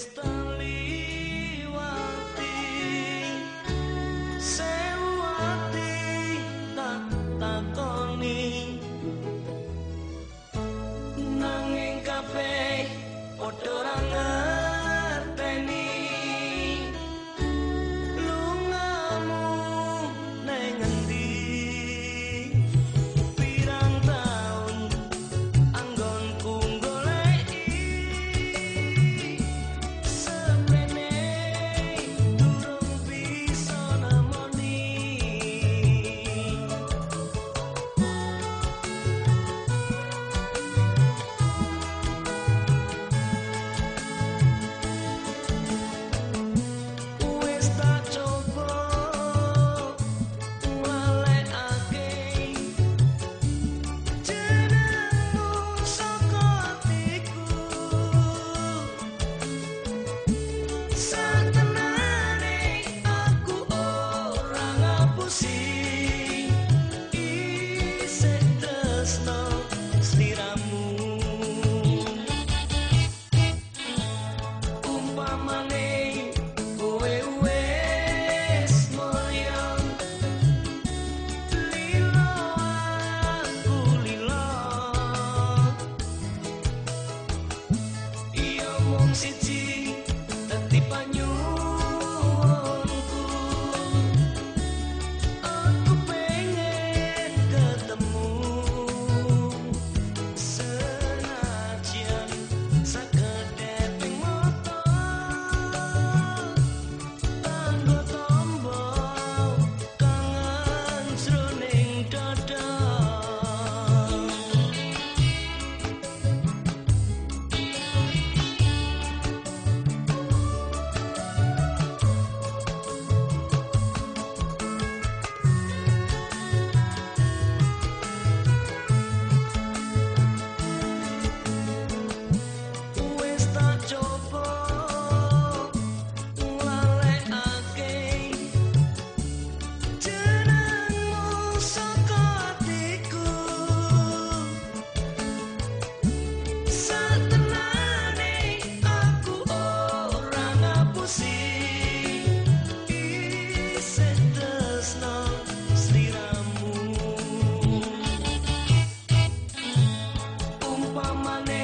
It's the city